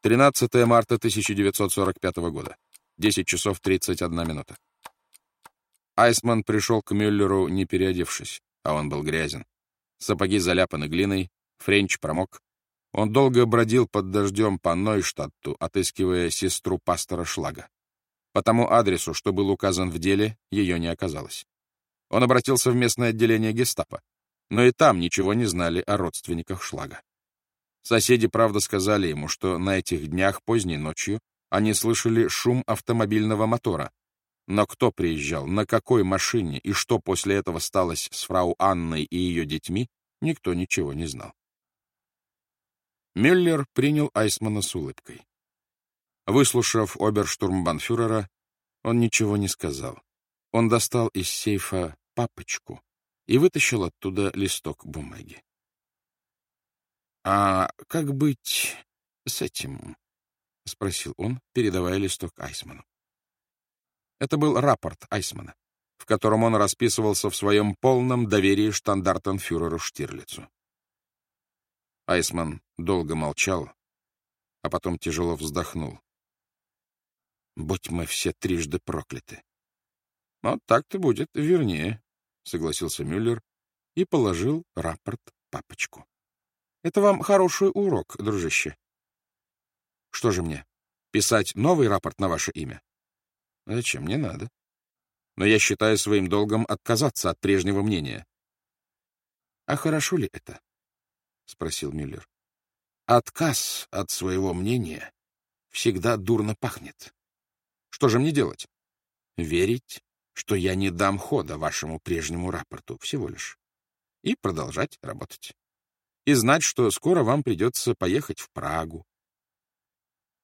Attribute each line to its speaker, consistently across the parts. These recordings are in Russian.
Speaker 1: 13 марта 1945 года. 10 часов 31 минута. Айсман пришел к Мюллеру не переодевшись, а он был грязен. Сапоги заляпаны глиной, френч промок. Он долго бродил под дождем по Нойштадту, отыскивая сестру пастора Шлага. По тому адресу, что был указан в деле, ее не оказалось. Он обратился в местное отделение гестапо, но и там ничего не знали о родственниках Шлага. Соседи, правда, сказали ему, что на этих днях поздней ночью они слышали шум автомобильного мотора, но кто приезжал, на какой машине и что после этого сталось с фрау Анной и ее детьми, никто ничего не знал. Мюллер принял Айсмана с улыбкой. Выслушав оберштурмбанфюрера, он ничего не сказал. Он достал из сейфа папочку и вытащил оттуда листок бумаги. — А как быть с этим? — спросил он, передавая листок Айсману. Это был рапорт Айсмана, в котором он расписывался в своем полном доверии штандартенфюреру Штирлицу. Айсман долго молчал, а потом тяжело вздохнул. «Будь мы все трижды прокляты!» «Вот так-то будет вернее», — согласился Мюллер и положил рапорт папочку. «Это вам хороший урок, дружище». «Что же мне, писать новый рапорт на ваше имя?» Зачем? Не надо. Но я считаю своим долгом отказаться от прежнего мнения. — А хорошо ли это? — спросил Мюллер. — Отказ от своего мнения всегда дурно пахнет. Что же мне делать? Верить, что я не дам хода вашему прежнему рапорту, всего лишь. И продолжать работать. И знать, что скоро вам придется поехать в Прагу,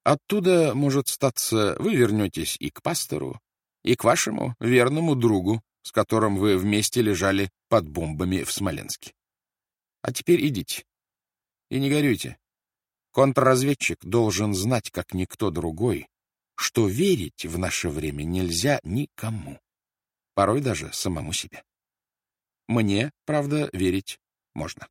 Speaker 1: Оттуда, может статься, вы вернетесь и к пастору, и к вашему верному другу, с которым вы вместе лежали под бомбами в Смоленске. А теперь идите. И не горюйте. Контрразведчик должен знать, как никто другой, что верить в наше время нельзя никому, порой даже самому себе. Мне, правда, верить можно.